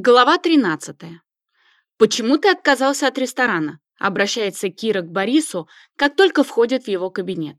Глава 13. «Почему ты отказался от ресторана?» Обращается Кира к Борису, как только входит в его кабинет.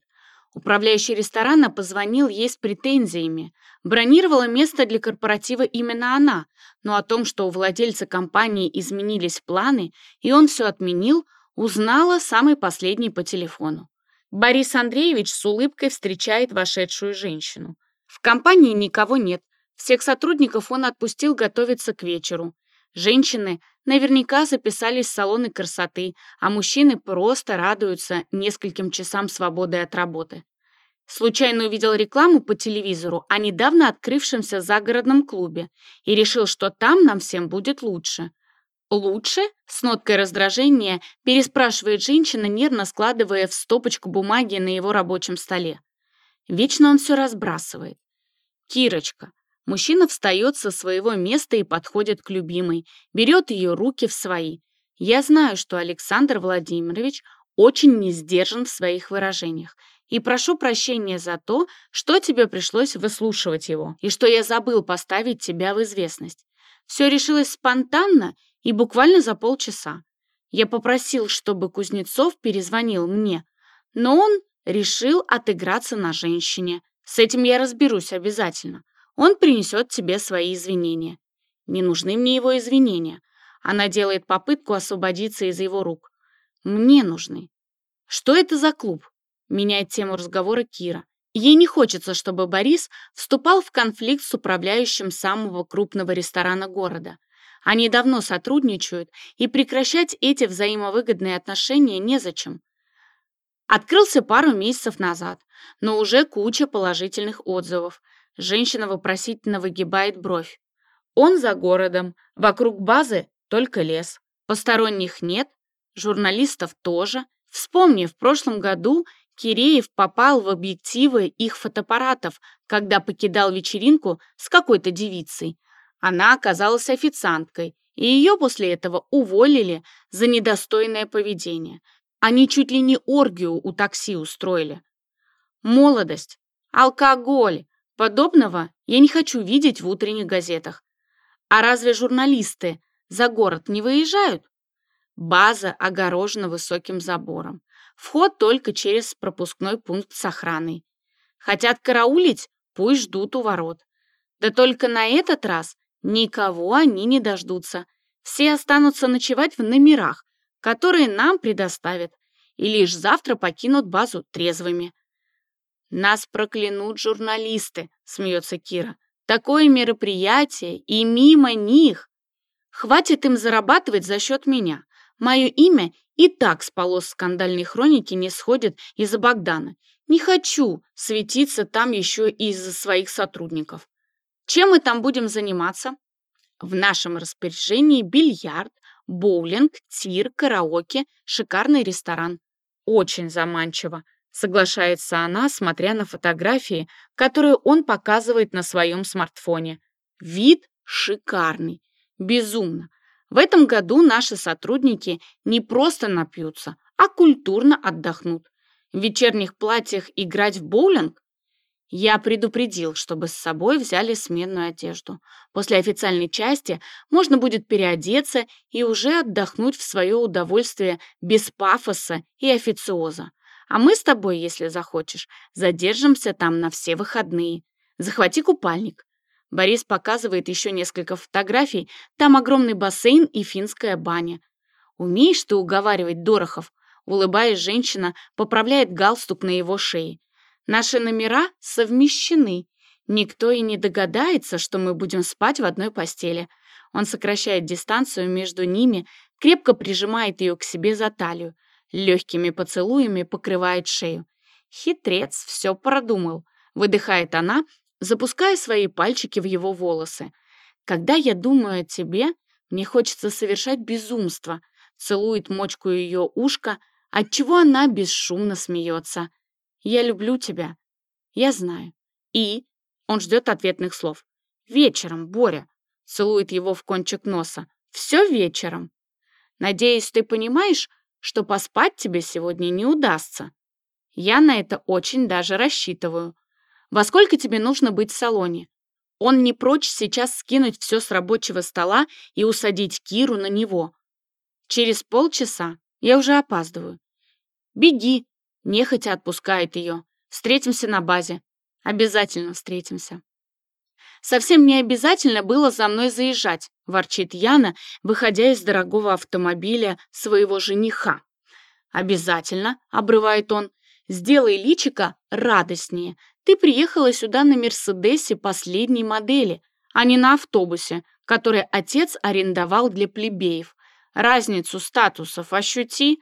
Управляющий ресторана позвонил ей с претензиями. Бронировала место для корпоратива именно она, но о том, что у владельца компании изменились планы, и он все отменил, узнала самый последний по телефону. Борис Андреевич с улыбкой встречает вошедшую женщину. В компании никого нет, всех сотрудников он отпустил готовиться к вечеру. Женщины наверняка записались в салоны красоты, а мужчины просто радуются нескольким часам свободы от работы. Случайно увидел рекламу по телевизору о недавно открывшемся загородном клубе и решил, что там нам всем будет лучше. «Лучше?» — с ноткой раздражения переспрашивает женщина, нервно складывая в стопочку бумаги на его рабочем столе. Вечно он все разбрасывает. «Кирочка, Мужчина встает со своего места и подходит к любимой, берет ее руки в свои. Я знаю, что Александр Владимирович очень не сдержан в своих выражениях. И прошу прощения за то, что тебе пришлось выслушивать его, и что я забыл поставить тебя в известность. Все решилось спонтанно и буквально за полчаса. Я попросил, чтобы Кузнецов перезвонил мне, но он решил отыграться на женщине. С этим я разберусь обязательно. Он принесет тебе свои извинения. Не нужны мне его извинения. Она делает попытку освободиться из его рук. Мне нужны. Что это за клуб? Меняет тему разговора Кира. Ей не хочется, чтобы Борис вступал в конфликт с управляющим самого крупного ресторана города. Они давно сотрудничают, и прекращать эти взаимовыгодные отношения незачем. Открылся пару месяцев назад, но уже куча положительных отзывов. Женщина вопросительно выгибает бровь. Он за городом, вокруг базы только лес. Посторонних нет, журналистов тоже. Вспомни, в прошлом году Киреев попал в объективы их фотоаппаратов, когда покидал вечеринку с какой-то девицей. Она оказалась официанткой, и ее после этого уволили за недостойное поведение. Они чуть ли не оргию у такси устроили. Молодость, алкоголь, Подобного я не хочу видеть в утренних газетах. А разве журналисты за город не выезжают? База огорожена высоким забором. Вход только через пропускной пункт с охраной. Хотят караулить? Пусть ждут у ворот. Да только на этот раз никого они не дождутся. Все останутся ночевать в номерах, которые нам предоставят, и лишь завтра покинут базу трезвыми. «Нас проклянут журналисты», — смеется Кира. «Такое мероприятие, и мимо них. Хватит им зарабатывать за счет меня. Мое имя и так с полос скандальной хроники не сходит из-за Богдана. Не хочу светиться там еще и из-за своих сотрудников. Чем мы там будем заниматься? В нашем распоряжении бильярд, боулинг, тир, караоке, шикарный ресторан. Очень заманчиво. Соглашается она, смотря на фотографии, которые он показывает на своем смартфоне. Вид шикарный, безумно. В этом году наши сотрудники не просто напьются, а культурно отдохнут. В вечерних платьях играть в боулинг? Я предупредил, чтобы с собой взяли сменную одежду. После официальной части можно будет переодеться и уже отдохнуть в свое удовольствие без пафоса и официоза. А мы с тобой, если захочешь, задержимся там на все выходные. Захвати купальник. Борис показывает еще несколько фотографий. Там огромный бассейн и финская баня. Умеешь ты уговаривать Дорохов? Улыбаясь, женщина поправляет галстук на его шее. Наши номера совмещены. Никто и не догадается, что мы будем спать в одной постели. Он сокращает дистанцию между ними, крепко прижимает ее к себе за талию легкими поцелуями покрывает шею. Хитрец все продумал, выдыхает она, запуская свои пальчики в его волосы. Когда я думаю о тебе, мне хочется совершать безумство. Целует мочку ее ушка, отчего она бесшумно смеется. Я люблю тебя. Я знаю. И он ждет ответных слов. Вечером, Боря. Целует его в кончик носа. Все вечером. Надеюсь, ты понимаешь, что поспать тебе сегодня не удастся. Я на это очень даже рассчитываю. Во сколько тебе нужно быть в салоне? Он не прочь сейчас скинуть все с рабочего стола и усадить Киру на него. Через полчаса я уже опаздываю. «Беги!» — нехотя отпускает ее. «Встретимся на базе. Обязательно встретимся». «Совсем не обязательно было за мной заезжать», — ворчит Яна, выходя из дорогого автомобиля своего жениха. «Обязательно», — обрывает он, — «сделай личика радостнее. Ты приехала сюда на Мерседесе последней модели, а не на автобусе, который отец арендовал для плебеев. Разницу статусов ощути.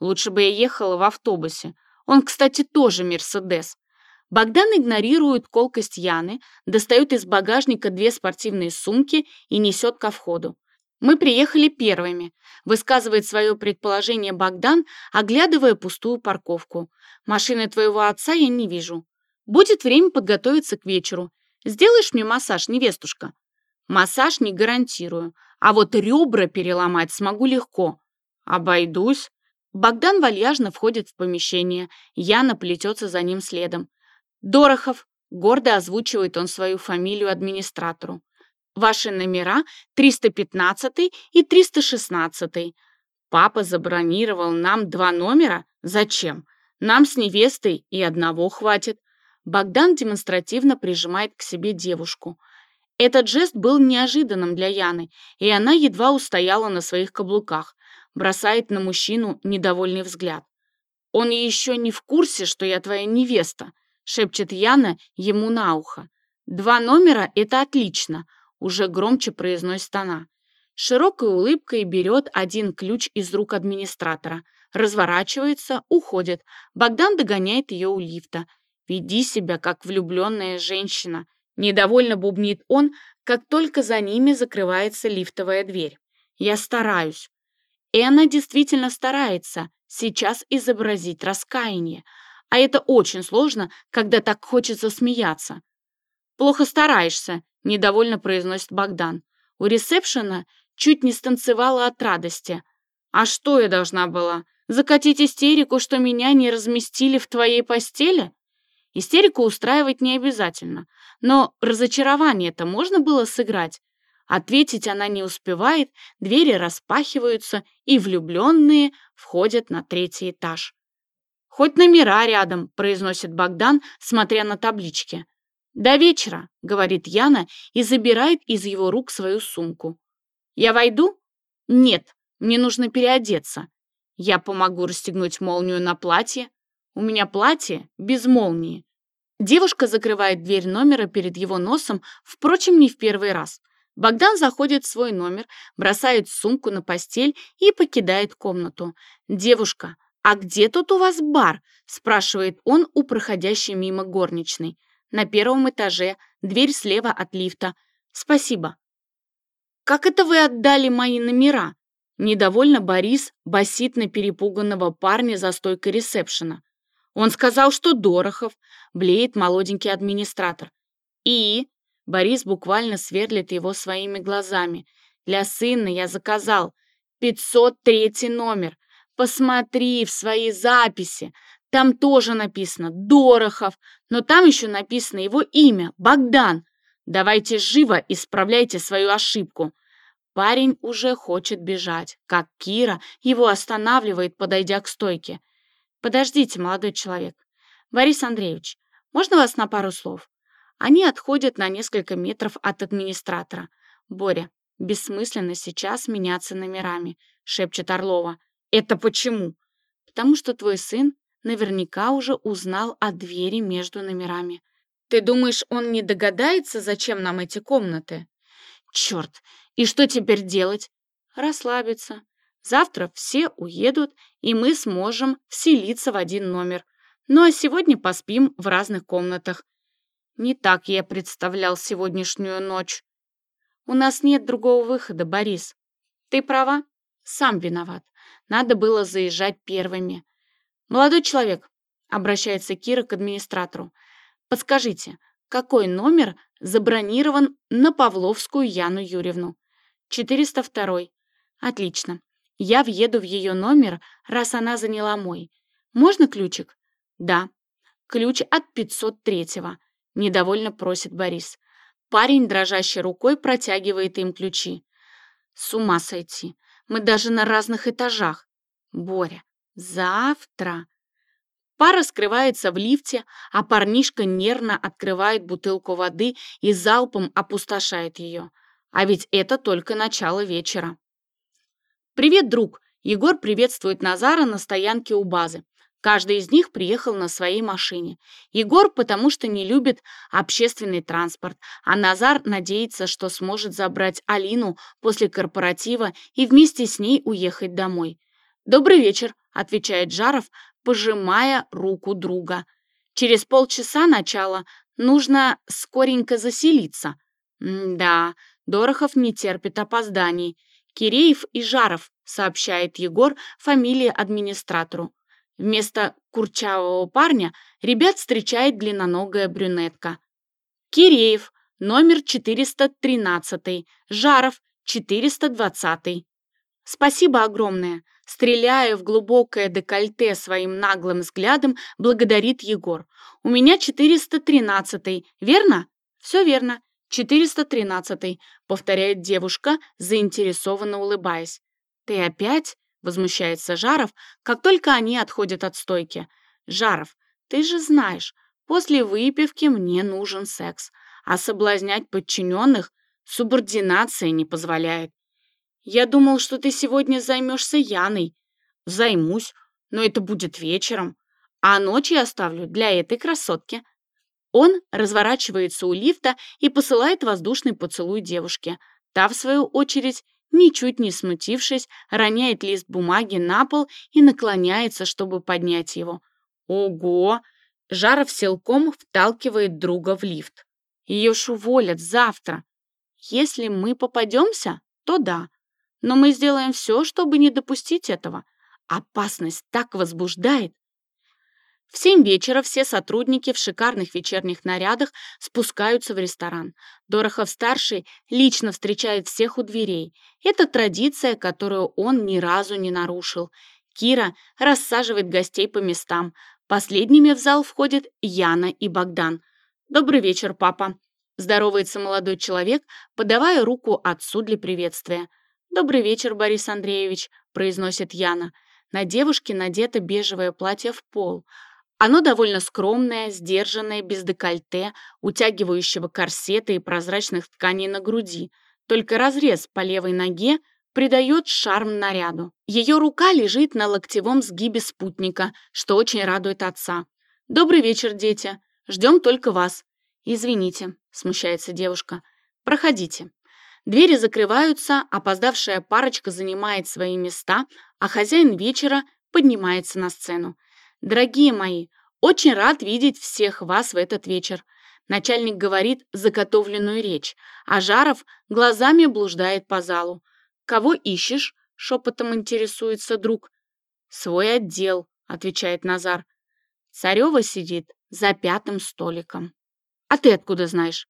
Лучше бы я ехала в автобусе. Он, кстати, тоже Мерседес. Богдан игнорирует колкость Яны, достает из багажника две спортивные сумки и несет ко входу. «Мы приехали первыми», — высказывает свое предположение Богдан, оглядывая пустую парковку. «Машины твоего отца я не вижу. Будет время подготовиться к вечеру. Сделаешь мне массаж, невестушка?» «Массаж не гарантирую, а вот ребра переломать смогу легко». «Обойдусь». Богдан вальяжно входит в помещение, Яна плетется за ним следом. «Дорохов», — гордо озвучивает он свою фамилию администратору. «Ваши номера 315 и 316. Папа забронировал нам два номера? Зачем? Нам с невестой и одного хватит». Богдан демонстративно прижимает к себе девушку. Этот жест был неожиданным для Яны, и она едва устояла на своих каблуках, бросает на мужчину недовольный взгляд. «Он еще не в курсе, что я твоя невеста», шепчет Яна ему на ухо. «Два номера — это отлично», — уже громче произносит она. Широкой улыбкой берет один ключ из рук администратора, разворачивается, уходит. Богдан догоняет ее у лифта. «Веди себя, как влюбленная женщина», — недовольно бубнит он, как только за ними закрывается лифтовая дверь. «Я стараюсь». И она действительно старается сейчас изобразить раскаяние, а это очень сложно, когда так хочется смеяться. «Плохо стараешься», — недовольно произносит Богдан. У ресепшена чуть не станцевала от радости. «А что я должна была? Закатить истерику, что меня не разместили в твоей постели?» Истерику устраивать не обязательно, но разочарование-то можно было сыграть. Ответить она не успевает, двери распахиваются, и влюбленные входят на третий этаж. «Хоть номера рядом», — произносит Богдан, смотря на таблички. «До вечера», — говорит Яна и забирает из его рук свою сумку. «Я войду?» «Нет, мне нужно переодеться. Я помогу расстегнуть молнию на платье. У меня платье без молнии». Девушка закрывает дверь номера перед его носом, впрочем, не в первый раз. Богдан заходит в свой номер, бросает сумку на постель и покидает комнату. Девушка, «А где тут у вас бар?» – спрашивает он у проходящей мимо горничной. «На первом этаже, дверь слева от лифта. Спасибо». «Как это вы отдали мои номера?» Недовольно Борис басит на перепуганного парня за стойкой ресепшена. Он сказал, что Дорохов, блеет молоденький администратор. И Борис буквально сверлит его своими глазами. Для сына я заказал 503 номер. Посмотри в свои записи. Там тоже написано Дорохов, но там еще написано его имя, Богдан. Давайте живо исправляйте свою ошибку. Парень уже хочет бежать, как Кира его останавливает, подойдя к стойке. Подождите, молодой человек. Борис Андреевич, можно вас на пару слов? Они отходят на несколько метров от администратора. Боря, бессмысленно сейчас меняться номерами, шепчет Орлова. «Это почему?» «Потому что твой сын наверняка уже узнал о двери между номерами. Ты думаешь, он не догадается, зачем нам эти комнаты?» «Черт! И что теперь делать?» «Расслабиться. Завтра все уедут, и мы сможем вселиться в один номер. Ну а сегодня поспим в разных комнатах. Не так я представлял сегодняшнюю ночь. У нас нет другого выхода, Борис. Ты права, сам виноват. Надо было заезжать первыми. «Молодой человек», — обращается Кира к администратору, «подскажите, какой номер забронирован на Павловскую Яну Юрьевну?» «402». «Отлично. Я въеду в ее номер, раз она заняла мой. Можно ключик?» «Да». «Ключ от 503-го», — недовольно просит Борис. Парень, дрожащей рукой, протягивает им ключи. С ума сойти. Мы даже на разных этажах. Боря, завтра. Пара скрывается в лифте, а парнишка нервно открывает бутылку воды и залпом опустошает ее. А ведь это только начало вечера. «Привет, друг!» Егор приветствует Назара на стоянке у базы. Каждый из них приехал на своей машине. Егор, потому что не любит общественный транспорт, а Назар надеется, что сможет забрать Алину после корпоратива и вместе с ней уехать домой. «Добрый вечер», — отвечает Жаров, пожимая руку друга. «Через полчаса начала. Нужно скоренько заселиться». М «Да, Дорохов не терпит опозданий. Киреев и Жаров», — сообщает Егор фамилии администратору. Вместо курчавого парня ребят встречает длинноногая брюнетка. Киреев, номер 413, Жаров, 420. Спасибо огромное. Стреляя в глубокое декольте своим наглым взглядом, благодарит Егор. У меня 413, верно? Все верно. 413, повторяет девушка, заинтересованно улыбаясь. Ты опять? Возмущается Жаров, как только они отходят от стойки. Жаров, ты же знаешь, после выпивки мне нужен секс, а соблазнять подчиненных субординация не позволяет. Я думал, что ты сегодня займешься Яной. Займусь, но это будет вечером, а ночь я оставлю для этой красотки. Он разворачивается у лифта и посылает воздушный поцелуй девушке. Та, в свою очередь, ничуть не смутившись, роняет лист бумаги на пол и наклоняется, чтобы поднять его. Ого! Жаров силком вталкивает друга в лифт. Ее ж уволят завтра. Если мы попадемся, то да. Но мы сделаем все, чтобы не допустить этого. Опасность так возбуждает. В семь вечера все сотрудники в шикарных вечерних нарядах спускаются в ресторан. Дорохов-старший лично встречает всех у дверей. Это традиция, которую он ни разу не нарушил. Кира рассаживает гостей по местам. Последними в зал входят Яна и Богдан. «Добрый вечер, папа», – здоровается молодой человек, подавая руку отцу для приветствия. «Добрый вечер, Борис Андреевич», – произносит Яна. На девушке надето бежевое платье в пол – оно довольно скромное, сдержанное, без декольте, утягивающего корсета и прозрачных тканей на груди. Только разрез по левой ноге придает шарм наряду. Ее рука лежит на локтевом сгибе спутника, что очень радует отца. «Добрый вечер, дети. Ждем только вас». «Извините», — смущается девушка. «Проходите». Двери закрываются, опоздавшая парочка занимает свои места, а хозяин вечера поднимается на сцену. «Дорогие мои, очень рад видеть всех вас в этот вечер». Начальник говорит заготовленную речь, а Жаров глазами блуждает по залу. «Кого ищешь?» — шепотом интересуется друг. «Свой отдел», — отвечает Назар. Царева сидит за пятым столиком. «А ты откуда знаешь?»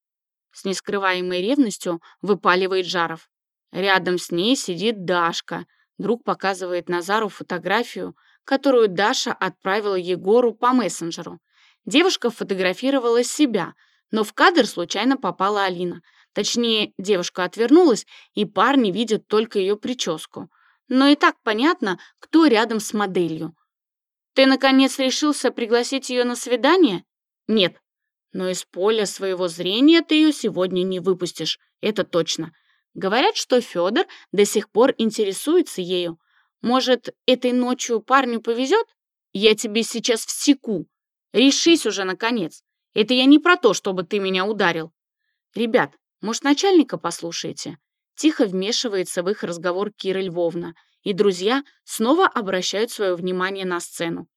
С нескрываемой ревностью выпаливает Жаров. Рядом с ней сидит Дашка. Друг показывает Назару фотографию которую Даша отправила Егору по мессенджеру. Девушка фотографировала себя, но в кадр случайно попала Алина. Точнее, девушка отвернулась, и парни видят только ее прическу. Но и так понятно, кто рядом с моделью. «Ты, наконец, решился пригласить ее на свидание?» «Нет. Но из поля своего зрения ты ее сегодня не выпустишь, это точно. Говорят, что Федор до сих пор интересуется ею. Может, этой ночью парню повезет? Я тебе сейчас всеку. Решись уже, наконец. Это я не про то, чтобы ты меня ударил. Ребят, может, начальника послушаете? Тихо вмешивается в их разговор Кира Львовна, и друзья снова обращают свое внимание на сцену.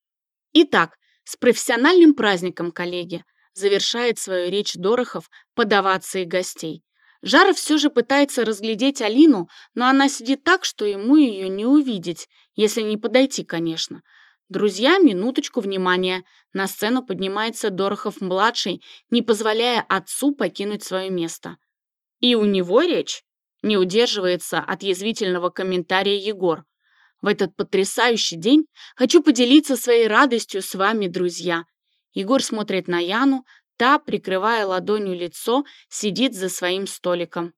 Итак, с профессиональным праздником, коллеги, завершает свою речь Дорохов подаваться и гостей. Жаров все же пытается разглядеть Алину, но она сидит так, что ему ее не увидеть, если не подойти, конечно. Друзья, минуточку внимания. На сцену поднимается Дорохов-младший, не позволяя отцу покинуть свое место. И у него речь не удерживается от язвительного комментария Егор. В этот потрясающий день хочу поделиться своей радостью с вами, друзья. Егор смотрит на Яну, Та, прикрывая ладонью лицо, сидит за своим столиком.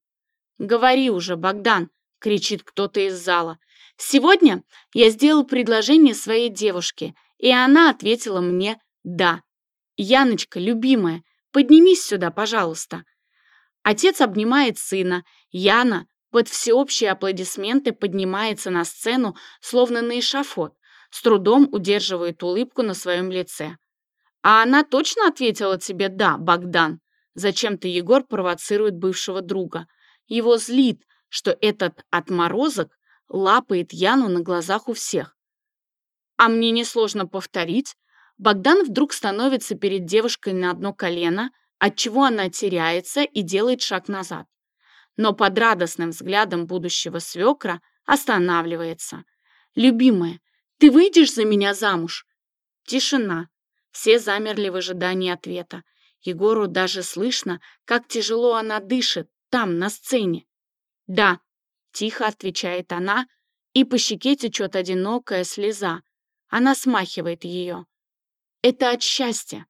«Говори уже, Богдан!» — кричит кто-то из зала. «Сегодня я сделал предложение своей девушке, и она ответила мне «да». Яночка, любимая, поднимись сюда, пожалуйста». Отец обнимает сына. Яна под всеобщие аплодисменты поднимается на сцену, словно на эшафот, с трудом удерживает улыбку на своем лице. «А она точно ответила тебе «да», Богдан?» Зачем-то Егор провоцирует бывшего друга. Его злит, что этот отморозок лапает Яну на глазах у всех. А мне несложно повторить. Богдан вдруг становится перед девушкой на одно колено, отчего она теряется и делает шаг назад. Но под радостным взглядом будущего свекра останавливается. «Любимая, ты выйдешь за меня замуж?» Тишина. Все замерли в ожидании ответа. Егору даже слышно, как тяжело она дышит там, на сцене. «Да», — тихо отвечает она, и по щеке течет одинокая слеза. Она смахивает ее. «Это от счастья.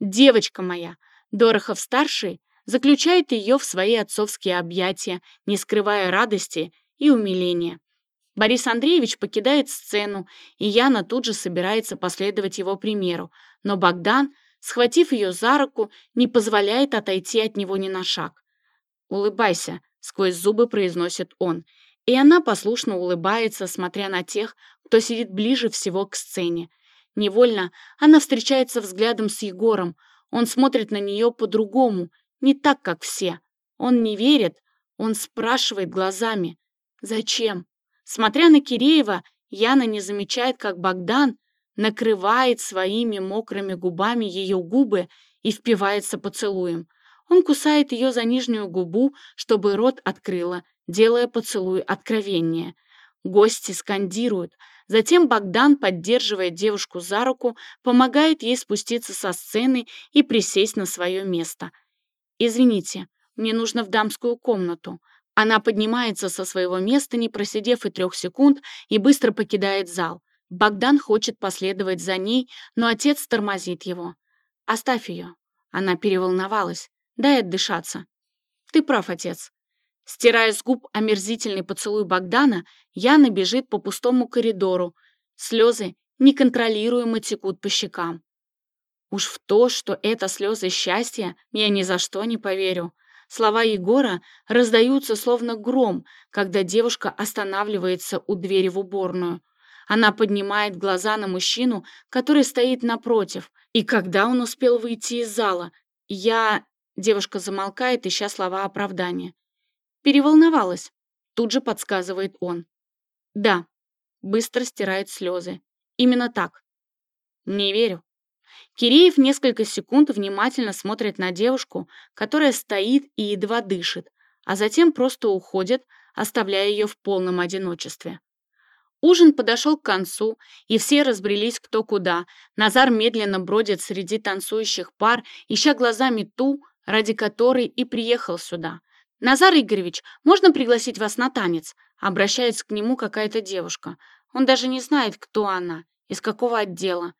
Девочка моя, Дорохов-старший заключает ее в свои отцовские объятия, не скрывая радости и умиления. Борис Андреевич покидает сцену, и Яна тут же собирается последовать его примеру, но Богдан, схватив ее за руку, не позволяет отойти от него ни на шаг. «Улыбайся», — сквозь зубы произносит он, и она послушно улыбается, смотря на тех, кто сидит ближе всего к сцене. Невольно она встречается взглядом с Егором, он смотрит на нее по-другому, не так, как все. Он не верит, он спрашивает глазами. «Зачем?» Смотря на Киреева, Яна не замечает, как Богдан накрывает своими мокрыми губами ее губы и впивается поцелуем. Он кусает ее за нижнюю губу, чтобы рот открыла, делая поцелуй откровеннее. Гости скандируют. Затем Богдан, поддерживая девушку за руку, помогает ей спуститься со сцены и присесть на свое место. «Извините, мне нужно в дамскую комнату», она поднимается со своего места, не просидев и трех секунд, и быстро покидает зал. Богдан хочет последовать за ней, но отец тормозит его. «Оставь ее». Она переволновалась. «Дай отдышаться». «Ты прав, отец». Стирая с губ омерзительный поцелуй Богдана, Яна бежит по пустому коридору. Слезы неконтролируемо текут по щекам. Уж в то, что это слезы счастья, я ни за что не поверю. Слова Егора раздаются словно гром, когда девушка останавливается у двери в уборную. Она поднимает глаза на мужчину, который стоит напротив. И когда он успел выйти из зала? Я... Девушка замолкает, ища слова оправдания. Переволновалась. Тут же подсказывает он. Да. Быстро стирает слезы. Именно так. Не верю. Киреев несколько секунд внимательно смотрит на девушку, которая стоит и едва дышит, а затем просто уходит, оставляя ее в полном одиночестве. Ужин подошел к концу, и все разбрелись кто куда. Назар медленно бродит среди танцующих пар, ища глазами ту, ради которой и приехал сюда. «Назар Игоревич, можно пригласить вас на танец?» Обращается к нему какая-то девушка. Он даже не знает, кто она, из какого отдела.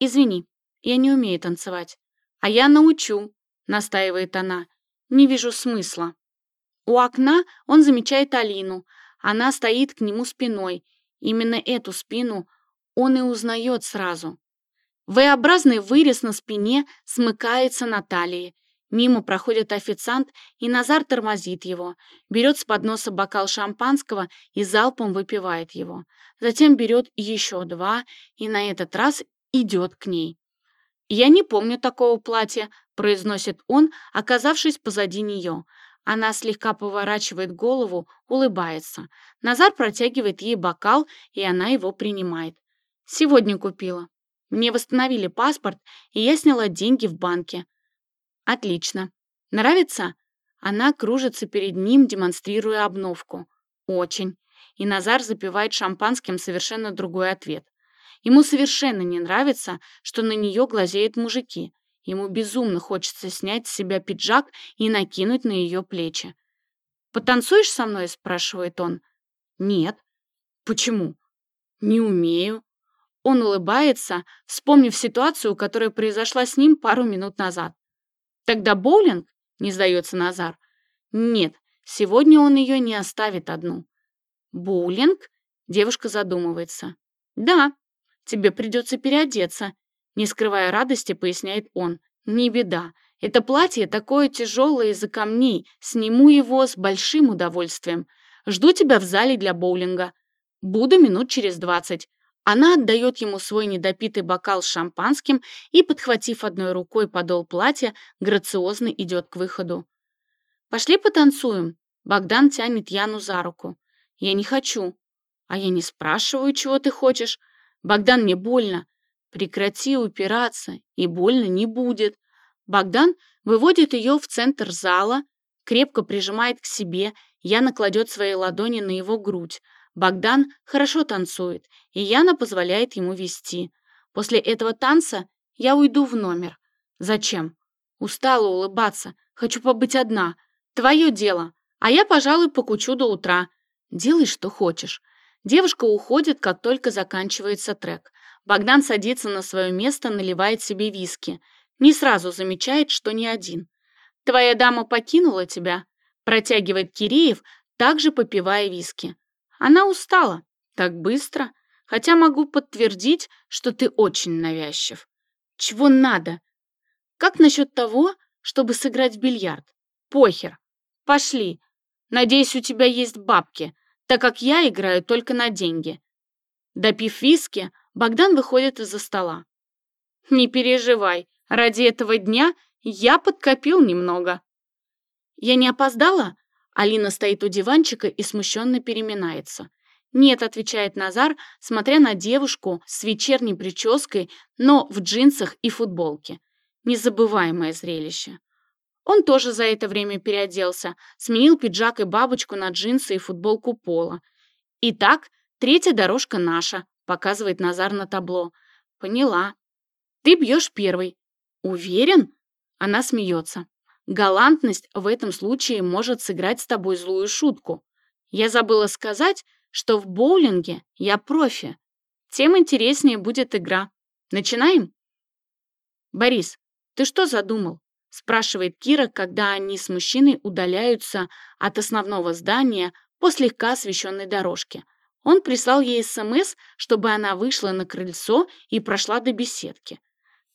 «Извини, я не умею танцевать. А я научу, настаивает она. Не вижу смысла. У окна он замечает Алину. Она стоит к нему спиной. Именно эту спину он и узнает сразу. V-образный вырез на спине смыкается на талии. Мимо проходит официант, и Назар тормозит его, берет с подноса бокал шампанского и залпом выпивает его. Затем берет еще два и на этот раз идет к ней. «Я не помню такого платья», — произносит он, оказавшись позади нее. Она слегка поворачивает голову, улыбается. Назар протягивает ей бокал, и она его принимает. «Сегодня купила. Мне восстановили паспорт, и я сняла деньги в банке». «Отлично. Нравится?» Она кружится перед ним, демонстрируя обновку. «Очень». И Назар запивает шампанским совершенно другой ответ. Ему совершенно не нравится, что на нее глазеют мужики. Ему безумно хочется снять с себя пиджак и накинуть на ее плечи. «Потанцуешь со мной?» – спрашивает он. «Нет». «Почему?» «Не умею». Он улыбается, вспомнив ситуацию, которая произошла с ним пару минут назад. Тогда боулинг? Не сдается Назар. Нет, сегодня он ее не оставит одну. Боулинг? Девушка задумывается. Да, тебе придется переодеться. Не скрывая радости, поясняет он. Не беда. Это платье такое тяжелое из-за камней. Сниму его с большим удовольствием. Жду тебя в зале для боулинга. Буду минут через двадцать. Она отдает ему свой недопитый бокал с шампанским и, подхватив одной рукой подол платья, грациозно идет к выходу. «Пошли потанцуем». Богдан тянет Яну за руку. «Я не хочу». «А я не спрашиваю, чего ты хочешь. Богдан, мне больно». «Прекрати упираться, и больно не будет». Богдан выводит ее в центр зала, крепко прижимает к себе, Яна кладет свои ладони на его грудь. Богдан хорошо танцует, и Яна позволяет ему вести. После этого танца я уйду в номер. Зачем? Устала улыбаться. Хочу побыть одна. Твое дело. А я, пожалуй, покучу до утра. Делай, что хочешь. Девушка уходит, как только заканчивается трек. Богдан садится на свое место, наливает себе виски. Не сразу замечает, что не один. «Твоя дама покинула тебя», протягивает Киреев, также попивая виски. Она устала. Так быстро. Хотя могу подтвердить, что ты очень навязчив. Чего надо? Как насчет того, чтобы сыграть в бильярд? Похер. Пошли. Надеюсь, у тебя есть бабки, так как я играю только на деньги. Допив виски, Богдан выходит из-за стола. Не переживай, ради этого дня я подкопил немного. Я не опоздала? Алина стоит у диванчика и смущенно переминается. «Нет», — отвечает Назар, смотря на девушку с вечерней прической, но в джинсах и футболке. Незабываемое зрелище. Он тоже за это время переоделся, сменил пиджак и бабочку на джинсы и футболку пола. «Итак, третья дорожка наша», — показывает Назар на табло. «Поняла. Ты бьешь первый». «Уверен?» Она смеется. Галантность в этом случае может сыграть с тобой злую шутку. Я забыла сказать, что в боулинге я профи. Тем интереснее будет игра. Начинаем? Борис, ты что задумал? Спрашивает Кира, когда они с мужчиной удаляются от основного здания по слегка освещенной дорожке. Он прислал ей СМС, чтобы она вышла на крыльцо и прошла до беседки.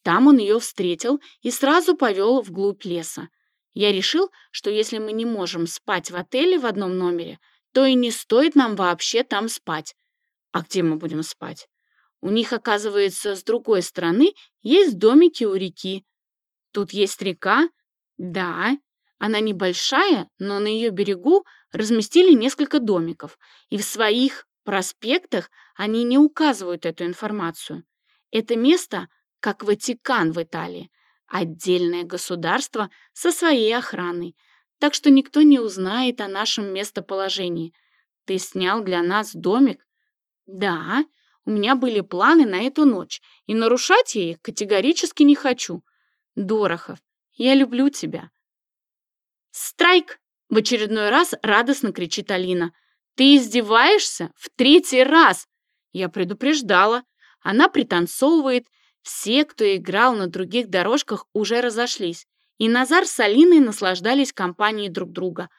Там он ее встретил и сразу повел вглубь леса. Я решил, что если мы не можем спать в отеле в одном номере, то и не стоит нам вообще там спать. А где мы будем спать? У них, оказывается, с другой стороны есть домики у реки. Тут есть река? Да. Она небольшая, но на ее берегу разместили несколько домиков, и в своих проспектах они не указывают эту информацию. Это место как Ватикан в Италии отдельное государство со своей охраной, так что никто не узнает о нашем местоположении. Ты снял для нас домик? Да, у меня были планы на эту ночь, и нарушать я их категорически не хочу. Дорохов, я люблю тебя. Страйк! В очередной раз радостно кричит Алина. Ты издеваешься? В третий раз! Я предупреждала. Она пританцовывает, все, кто играл на других дорожках, уже разошлись, и Назар с Алиной наслаждались компанией друг друга.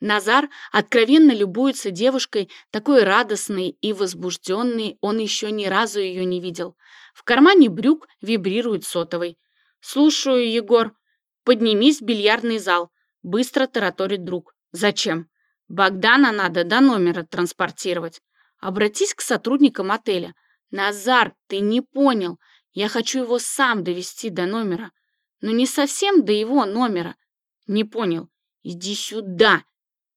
Назар откровенно любуется девушкой, такой радостной и возбужденной, он еще ни разу ее не видел. В кармане брюк вибрирует сотовый. «Слушаю, Егор. Поднимись в бильярдный зал», — быстро тараторит друг. «Зачем?» «Богдана надо до номера транспортировать. Обратись к сотрудникам отеля. Назар, ты не понял. Я хочу его сам довести до номера. Но не совсем до его номера. Не понял. Иди сюда.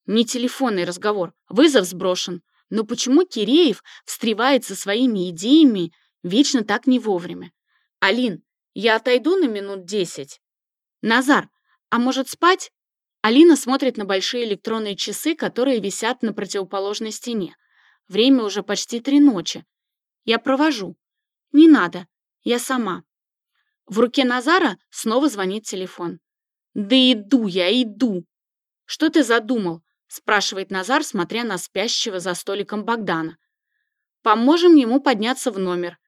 Не телефонный разговор. Вызов сброшен. Но почему Киреев встревает со своими идеями вечно так не вовремя? Алин, я отойду на минут десять. Назар, а может спать? Алина смотрит на большие электронные часы, которые висят на противоположной стене. Время уже почти три ночи. Я провожу. Не надо. Я сама. В руке Назара снова звонит телефон. «Да иду я, иду!» «Что ты задумал?» спрашивает Назар, смотря на спящего за столиком Богдана. «Поможем ему подняться в номер».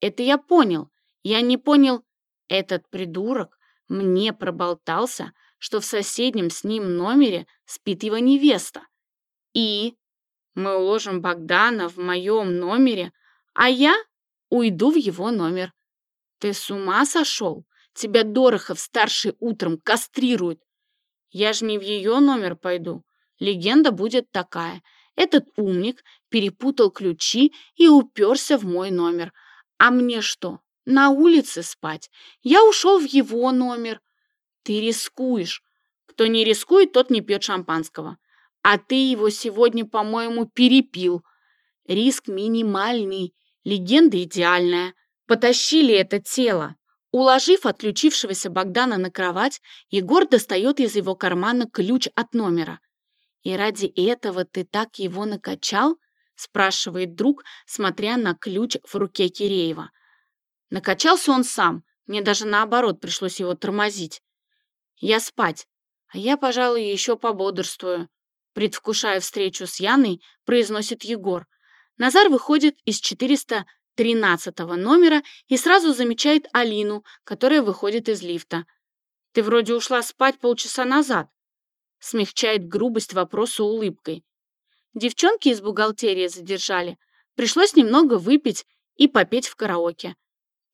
«Это я понял. Я не понял...» «Этот придурок мне проболтался, что в соседнем с ним номере спит его невеста. И мы уложим Богдана в моем номере, а я уйду в его номер. Ты с ума сошел? Тебя Дорохов-старший утром кастрирует. Я же не в ее номер пойду. Легенда будет такая. Этот умник перепутал ключи и уперся в мой номер. А мне что, на улице спать? Я ушел в его номер. Ты рискуешь. Кто не рискует, тот не пьет шампанского. А ты его сегодня, по-моему, перепил. Риск минимальный, легенда идеальная. Потащили это тело. Уложив отключившегося Богдана на кровать, Егор достает из его кармана ключ от номера. «И ради этого ты так его накачал?» — спрашивает друг, смотря на ключ в руке Киреева. Накачался он сам, мне даже наоборот пришлось его тормозить. Я спать, а я, пожалуй, еще пободрствую. Предвкушая встречу с Яной, произносит Егор. Назар выходит из 413 номера и сразу замечает Алину, которая выходит из лифта. «Ты вроде ушла спать полчаса назад», смягчает грубость вопроса улыбкой. Девчонки из бухгалтерии задержали. Пришлось немного выпить и попеть в караоке.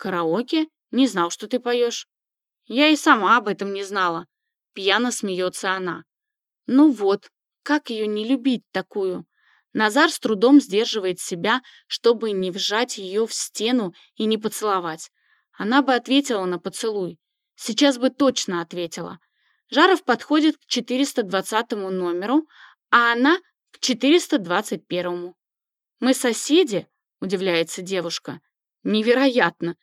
Караоке? Не знал, что ты поешь. Я и сама об этом не знала. Пьяно смеется она. Ну вот, как ее не любить такую? Назар с трудом сдерживает себя, чтобы не вжать ее в стену и не поцеловать. Она бы ответила на поцелуй. Сейчас бы точно ответила. Жаров подходит к 420 номеру, а она к 421-му. «Мы соседи?» — удивляется девушка. «Невероятно!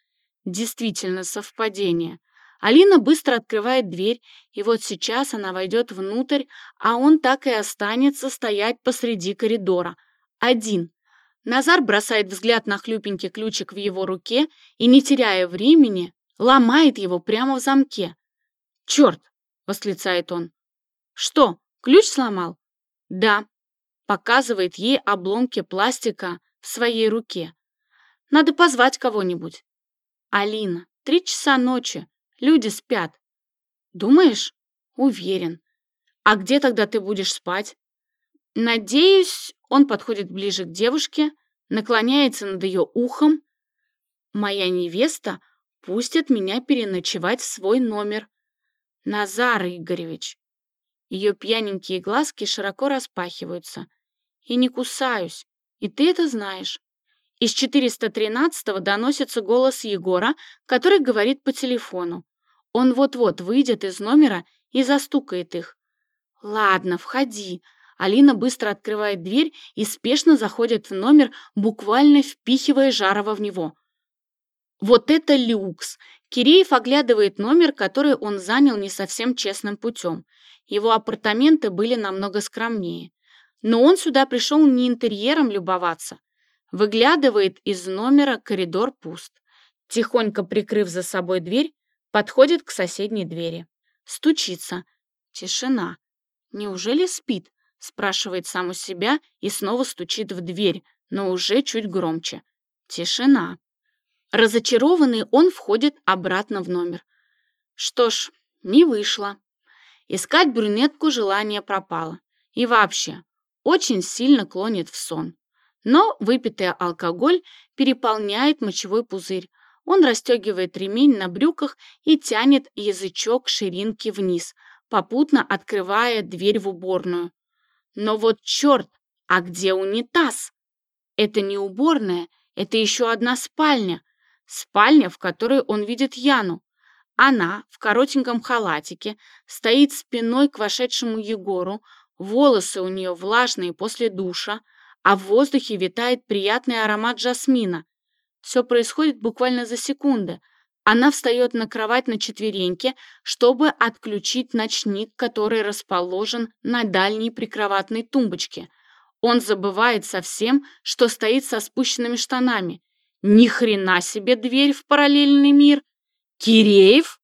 Действительно совпадение. Алина быстро открывает дверь, и вот сейчас она войдет внутрь, а он так и останется стоять посреди коридора. Один. Назар бросает взгляд на хлюпенький ключик в его руке и, не теряя времени, ломает его прямо в замке. «Черт!» — восклицает он. «Что, ключ сломал?» «Да», показывает ей обломки пластика в своей руке. Надо позвать кого-нибудь. Алина, три часа ночи, люди спят. Думаешь? Уверен. А где тогда ты будешь спать? Надеюсь, он подходит ближе к девушке, наклоняется над ее ухом. Моя невеста пустит меня переночевать в свой номер. Назар Игоревич. Ее пьяненькие глазки широко распахиваются и не кусаюсь, и ты это знаешь. Из 413-го доносится голос Егора, который говорит по телефону. Он вот-вот выйдет из номера и застукает их. «Ладно, входи». Алина быстро открывает дверь и спешно заходит в номер, буквально впихивая Жарова в него. Вот это люкс! Киреев оглядывает номер, который он занял не совсем честным путем. Его апартаменты были намного скромнее. Но он сюда пришел не интерьером любоваться. Выглядывает из номера, коридор пуст. Тихонько прикрыв за собой дверь, подходит к соседней двери. Стучится. Тишина. Неужели спит? Спрашивает сам у себя и снова стучит в дверь, но уже чуть громче. Тишина. Разочарованный он входит обратно в номер. Что ж, не вышло. Искать брюнетку желание пропало. И вообще, очень сильно клонит в сон. Но выпитый алкоголь переполняет мочевой пузырь. Он расстегивает ремень на брюках и тянет язычок ширинки вниз, попутно открывая дверь в уборную. Но вот черт, а где унитаз? Это не уборная, это еще одна спальня. Спальня, в которой он видит Яну. Она в коротеньком халатике стоит спиной к вошедшему Егору, Волосы у нее влажные после душа, а в воздухе витает приятный аромат жасмина. Все происходит буквально за секунды. Она встает на кровать на четвереньке, чтобы отключить ночник, который расположен на дальней прикроватной тумбочке. Он забывает совсем, что стоит со спущенными штанами. Ни хрена себе дверь в параллельный мир. Киреев?